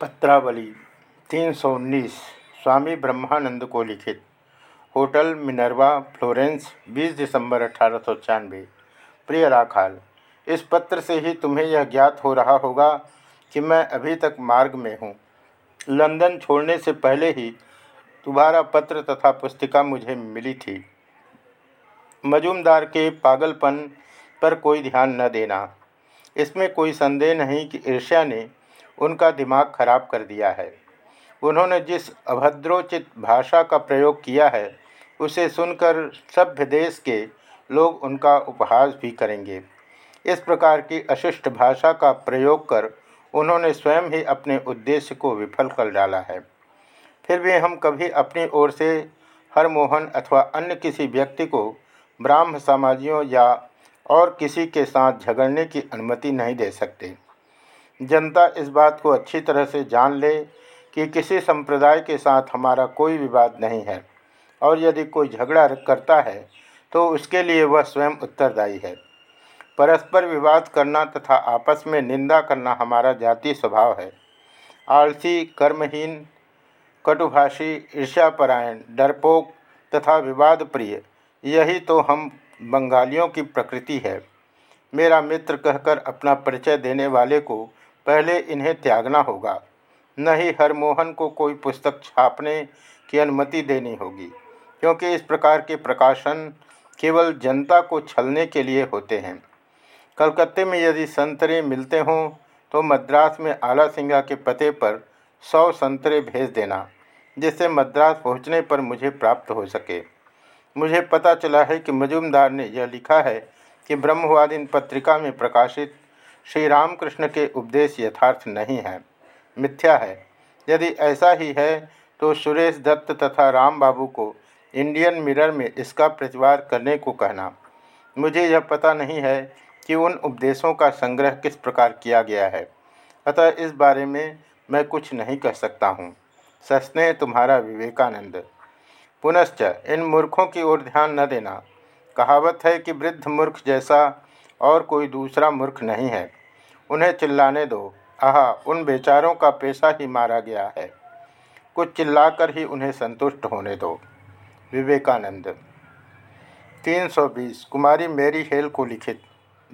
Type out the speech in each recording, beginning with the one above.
पत्रावली, तीन सौ उन्नीस, स्वामी ब्रह्मानंद को लिखित। होटल मिनरवा, फ्लोरेंस 20 दिसंबर अठारह प्रिय राखाल, इस पत्र से ही तुम्हें यह ज्ञात हो रहा होगा कि मैं अभी तक मार्ग में हूँ। लंदन छोड़ने से पहले ही तुम्हारा पत्र तथा पुस्तिका मुझे मिली थी। मजूमदार के पागलपन पर कोई ध्यान न देना। इसमें कोई संदेह नहीं कि ईर्ष्या ने उनका दिमाग खराब कर दिया है। उन्होंने जिस अभद्रोचित भाषा का प्रयोग किया है, उसे सुनकर सभ्य देश के लोग उनका उपहास भी करेंगे। इस प्रकार की अशिष्ट भाषा का प्रयोग कर उन्होंने स्वयं ही अपने उद्देश्य को विफल कर डाला है। फिर भी हम कभी अपनी ओर से हरमोहन अथवा अन्य किसी व्यक्ति को ब्राह्म समाजियों या और किसी के साथ झगड़ने की अनुमति नहीं दे सकते। जनता इस बात को अच्छी तरह से जान ले कि किसी संप्रदाय के साथ हमारा कोई विवाद नहीं है। और यदि कोई झगड़ा करता है तो उसके लिए वह स्वयं उत्तरदायी है। परस्पर विवाद करना तथा आपस में निंदा करना हमारा जातीय स्वभाव है। आलसी, कर्महीन, कटुभाषी, ईर्ष्यापरायण, डरपोक तथा विवाद प्रिय यही तो हम बंगालियों की प्रकृति है। मेरा मित्र कहकर अपना परिचय देने वाले को पहले इन्हें त्यागना होगा। न ही हरमोहन को कोई पुस्तक छापने की अनुमति देनी होगी, क्योंकि इस प्रकार के प्रकाशन केवल जनता को छलने के लिए होते हैं। कलकत्ते में यदि संतरे मिलते हों तो मद्रास में आला सिंगा के पते पर सौ संतरे भेज देना, जिससे मद्रास पहुँचने पर मुझे प्राप्त हो सके। मुझे पता चला है कि मजुमदार ने यह लिखा है कि ब्रह्मवादिन पत्रिका में प्रकाशित श्री रामकृष्ण के उपदेश यथार्थ नहीं है। मिथ्या है। यदि ऐसा ही है तो सुरेश दत्त तथा राम बाबू को इंडियन मिरर में इसका प्रतिवाद करने को कहना। मुझे यह पता नहीं है कि उन उपदेशों का संग्रह किस प्रकार किया गया है। अतः इस बारे में मैं कुछ नहीं कह सकता हूँ। सस्नेह तुम्हारा विवेकानंद। पुनश्च, इन मूर्खों की ओर ध्यान न देना। कहावत है कि वृद्ध मूर्ख जैसा और कोई दूसरा मूर्ख नहीं है। उन्हें चिल्लाने दो। आहा, उन बेचारों का पैसा ही मारा गया है। कुछ चिल्लाकर ही उन्हें संतुष्ट होने दो। विवेकानंद। 320 कुमारी मेरी हेल को लिखित।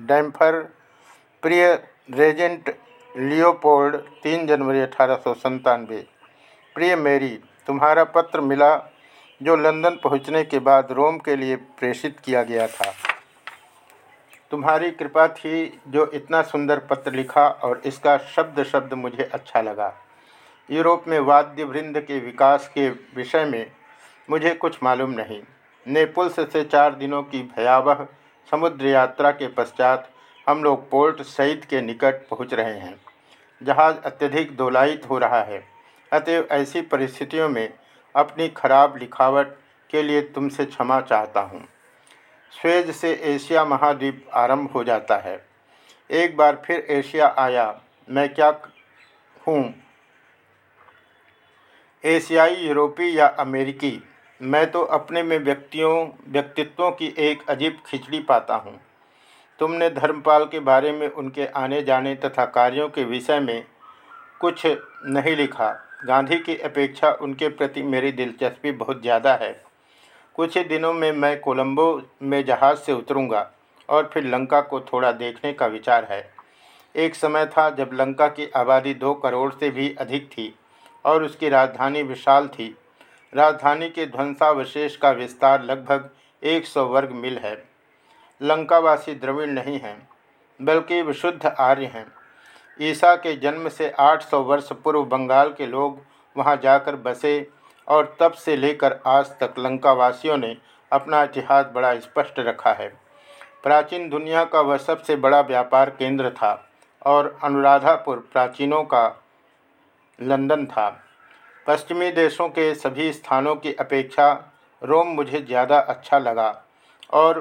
डैम्फर। प्रिय रेजेंट लियोपोल्ड 3 जनवरी अठारह प्रिय मेरी, तुम्हारा पत्र मिला जो लंदन पहुँचने के बाद रोम के लिए प्रेषित किया गया था। तुम्हारी कृपा थी जो इतना सुंदर पत्र लिखा और इसका शब्द शब्द मुझे अच्छा लगा। यूरोप में वाद्य वृंद के विकास के विषय में मुझे कुछ मालूम नहीं। नेपुल्स से चार दिनों की भयावह समुद्र यात्रा के पश्चात हम लोग पोर्ट सईद के निकट पहुँच रहे हैं। जहाज़ अत्यधिक दोलायित हो रहा है। अतएव ऐसी परिस्थितियों में अपनी खराब लिखावट के लिए तुमसे क्षमा चाहता हूँ। स्वेज से एशिया महाद्वीप आरंभ हो जाता है। एक बार फिर एशिया आया, मैं क्या हूँ? एशियाई, यूरोपी या अमेरिकी? मैं तो अपने में व्यक्तियों, व्यक्तित्वों की एक अजीब खिचड़ी पाता हूँ। तुमने धर्मपाल के बारे में उनके आने जाने तथा कार्यों के विषय में कुछ नहीं लिखा। गांधी की अपेक्षा उनके प्रति मेरी दिलचस्पी बहुत ज़्यादा है। कुछ ही दिनों में मैं कोलंबो में जहाज़ से उतरूँगा और फिर लंका को थोड़ा देखने का विचार है। एक समय था जब लंका की आबादी दो करोड़ से भी अधिक थी और उसकी राजधानी विशाल थी। राजधानी के ध्वंसावशेष का विस्तार लगभग 100 वर्ग मील है। लंकावासी द्रविड़ नहीं हैं, बल्कि विशुद्ध आर्य हैं। ईसा के जन्म से 800 वर्ष पूर्व बंगाल के लोग वहाँ जाकर बसे और तब से लेकर आज तक लंकावासियों ने अपना इतिहास बड़ा स्पष्ट रखा है। प्राचीन दुनिया का वह सबसे बड़ा व्यापार केंद्र था और अनुराधापुर प्राचीनों का लंदन था। पश्चिमी देशों के सभी स्थानों की अपेक्षा रोम मुझे ज़्यादा अच्छा लगा और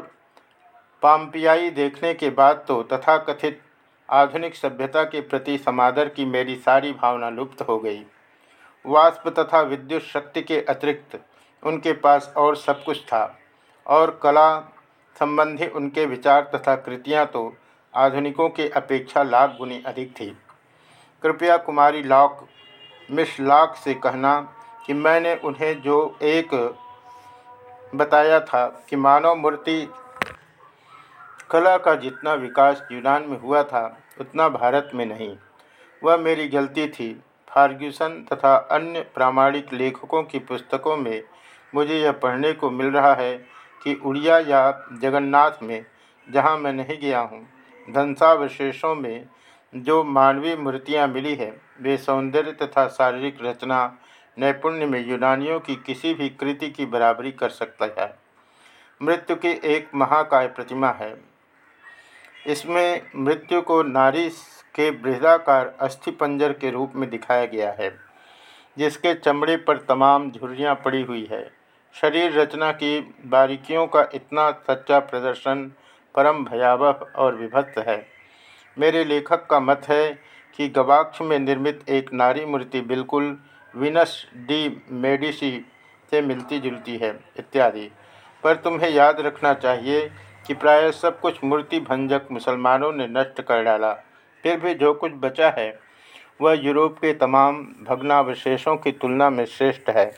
पाम्पियाई देखने के बाद तो तथाकथित आधुनिक सभ्यता के प्रति समादर की मेरी सारी भावना लुप्त हो गई। वाष्प तथा विद्युत शक्ति के अतिरिक्त उनके पास और सब कुछ था। और कला संबंधी उनके विचार तथा कृतियाँ तो आधुनिकों के अपेक्षा लाख गुनी अधिक थी। कृपया कुमारी लॉक, मिस मिशलाक से कहना कि मैंने उन्हें जो एक बताया था कि मानव मूर्ति कला का जितना विकास यूनान में हुआ था, उतना भारत में नहीं। वह मेरी गलती थी। फार्ग्यूसन तथा अन्य प्रामाणिक लेखकों की पुस्तकों में मुझे यह पढ़ने को मिल रहा है कि उड़िया या जगन्नाथ में, जहाँ मैं नहीं गया हूँ धनसावशेषों में जो मानवीय मूर्तियाँ मिली है, वे सौंदर्य तथा शारीरिक रचना नैपुण्य में यूनानियों की किसी भी कृति की बराबरी कर सकता है। मृत्यु की एक महाकाय प्रतिमा है। इसमें मृत्यु को नारी के बृहदाकार अस्थिपंजर के रूप में दिखाया गया है, जिसके चमड़े पर तमाम झुर्रियाँ पड़ी हुई है। शरीर रचना की बारीकियों का इतना सच्चा प्रदर्शन परम भयावह और विभत्त है। मेरे लेखक का मत है कि गवाक्ष में निर्मित एक नारी मूर्ति बिल्कुल विनस डी मेडिसी से मिलती जुलती है, इत्यादि। पर तुम्हें याद रखना चाहिए कि प्रायः सब कुछ मूर्ति भंजक मुसलमानों ने नष्ट कर डाला। फिर भी जो कुछ बचा है, वह यूरोप के तमाम भग्नावशेषों की तुलना में श्रेष्ठ है।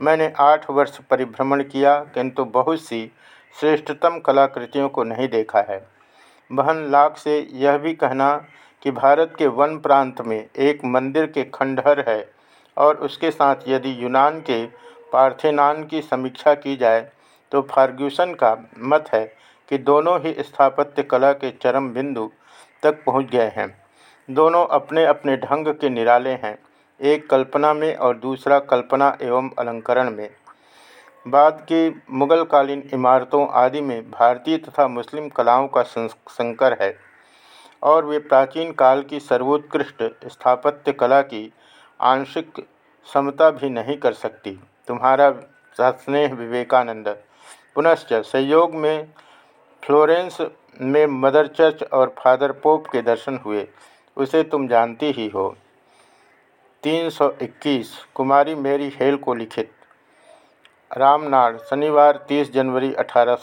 मैंने आठ वर्ष परिभ्रमण किया, किंतु बहुत सी श्रेष्ठतम कलाकृतियों को नहीं देखा है। बहन लाख से यह भी कहना कि भारत के वन प्रांत में एक मंदिर के खंडहर है और उसके साथ यदि यूनान के पार्थेनान की समीक्षा की जाए तो फार्ग्यूसन का मत है कि दोनों ही स्थापत्य कला के चरम बिंदु तक पहुँच गए हैं। दोनों अपने अपने ढंग के निराले हैं, एक कल्पना में और दूसरा कल्पना एवं अलंकरण में। बाद की मुगलकालीन इमारतों आदि में भारतीय तथा मुस्लिम कलाओं का संकर है और वे प्राचीन काल की सर्वोत्कृष्ट स्थापत्य कला की आंशिक समता भी नहीं कर सकती। तुम्हारा स्नेह विवेकानंद, पुनश्च संयोग में फ्लोरेंस में मदर चर्च और फादर पोप के दर्शन हुए। उसे तुम जानती ही हो। 321 कुमारी मेरी हेल को लिखित। रामनाड़ शनिवार 30 जनवरी अठारह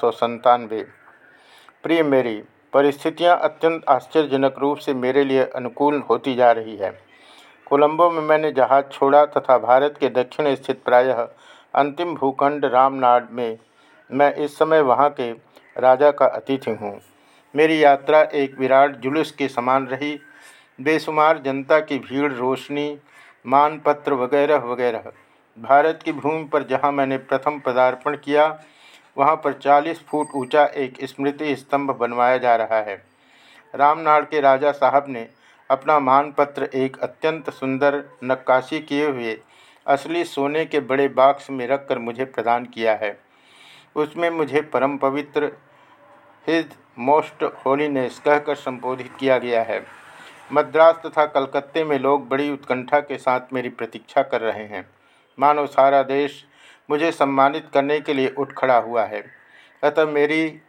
प्रिय मेरी, परिस्थितियाँ अत्यंत आश्चर्यजनक रूप से मेरे लिए अनुकूल होती जा रही है। कोलंबो में मैंने जहाज़ छोड़ा तथा भारत के दक्षिण स्थित प्रायः अंतिम भूखंड रामनाड में मैं इस समय वहाँ के राजा का अतिथि हूँ। मेरी यात्रा एक विराट जुलूस के समान रही। बेशुमार जनता की भीड़ रोशनी, मानपत्र वगैरह वगैरह। भारत की भूमि पर जहाँ मैंने प्रथम पदार्पण किया, वहाँ पर 40 फुट ऊँचा एक स्मृति स्तंभ बनवाया जा रहा है। रामनाड़ के राजा साहब ने अपना मानपत्र एक अत्यंत सुंदर नक्काशी किए हुए, असली सोने के बड़े बाक्स में रखकर मुझे प्रदान किया है। उसमें मुझे परम पवित्र हिज मोस्ट होलीनेस कहकर संबोधित किया गया है। मद्रास तथा कलकत्ते में लोग बड़ी उत्कंठा के साथ मेरी प्रतीक्षा कर रहे हैं। मानो सारा देश मुझे सम्मानित करने के लिए उठ खड़ा हुआ है। अतः मेरी,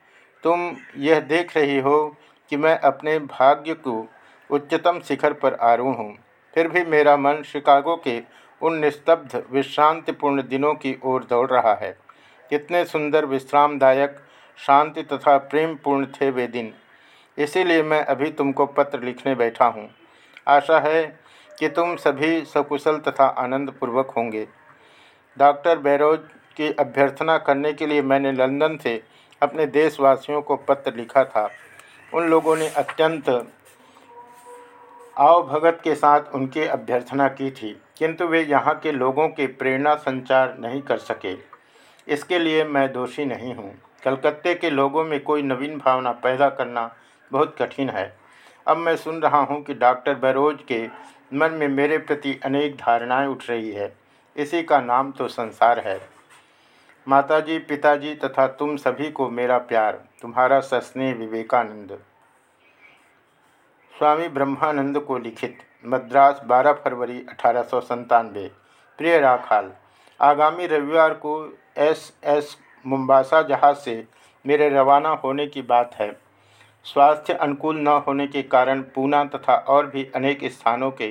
तुम यह देख रही हो कि मैं अपने भाग्य को उच्चतम शिखर पर आरूढ़ हूँ। फिर भी मेरा मन शिकागो के उन निस्तब्ध, विश्रांतिपूर्ण दिनों की ओर दौड़ रहा है। कितने सुंदर, विश्रामदायक शांति तथा प्रेम पूर्ण थे वे दिन। इसीलिए मैं अभी तुमको पत्र लिखने बैठा हूँ। आशा है कि तुम सभी सकुशल तथा आनंदपूर्वक होंगे। डॉक्टर बैरोज की अभ्यर्थना करने के लिए मैंने लंदन से अपने देशवासियों को पत्र लिखा था। उन लोगों ने अत्यंत आवभगत के साथ उनकी अभ्यर्थना की थी, किंतु वे यहाँ के लोगों के प्रेरणा संचार नहीं कर सके। इसके लिए मैं दोषी नहीं हूँ। कलकत्ते के लोगों में कोई नवीन भावना पैदा करना बहुत कठिन है। अब मैं सुन रहा हूँ कि डॉक्टर बैरोज के मन में मेरे प्रति अनेक धारणाएँ उठ रही है। इसी का नाम तो संसार है। माताजी, पिताजी तथा तुम सभी को मेरा प्यार, तुम्हारा सस्नेह विवेकानंद। स्वामी ब्रह्मानंद को लिखित मद्रास 12 फरवरी अठारह प्रिय राखाल, आगामी रविवार को एस एस मुम्बासा जहाज़ से मेरे रवाना होने की बात है। स्वास्थ्य अनुकूल न होने के कारण पूना तथा और भी अनेक स्थानों के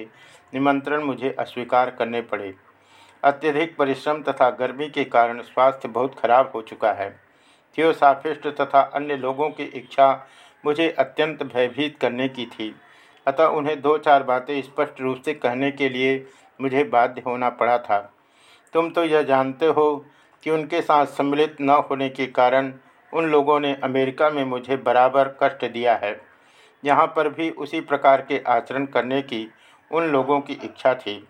निमंत्रण मुझे अस्वीकार करने पड़े। अत्यधिक परिश्रम तथा गर्मी के कारण स्वास्थ्य बहुत खराब हो चुका है। थियोसाफिस्ट तथा अन्य लोगों की इच्छा मुझे अत्यंत भयभीत करने की थी। अतः उन्हें दो चार बातें स्पष्ट रूप से कहने के लिए मुझे बाध्य होना पड़ा था। तुम तो यह जानते हो कि उनके साथ सम्मिलित न होने के कारण उन लोगों ने अमेरिका में मुझे बराबर कष्ट दिया है। यहाँ पर भी उसी प्रकार के आचरण करने की उन लोगों की इच्छा थी।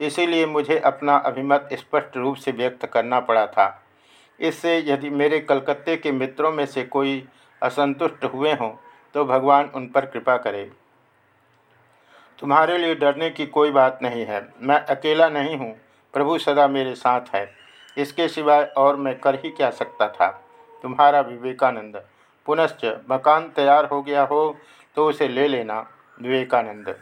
इसीलिए मुझे अपना अभिमत स्पष्ट रूप से व्यक्त करना पड़ा था। इससे यदि मेरे कलकत्ते के मित्रों में से कोई असंतुष्ट हुए हों तो भगवान उन पर कृपा करे। तुम्हारे लिए डरने की कोई बात नहीं है। मैं अकेला नहीं हूँ। प्रभु सदा मेरे साथ है। इसके सिवाय और मैं कर ही क्या सकता था? तुम्हारा विवेकानंद। पुनश्च मकान तैयार हो गया हो तो उसे ले लेना विवेकानंद।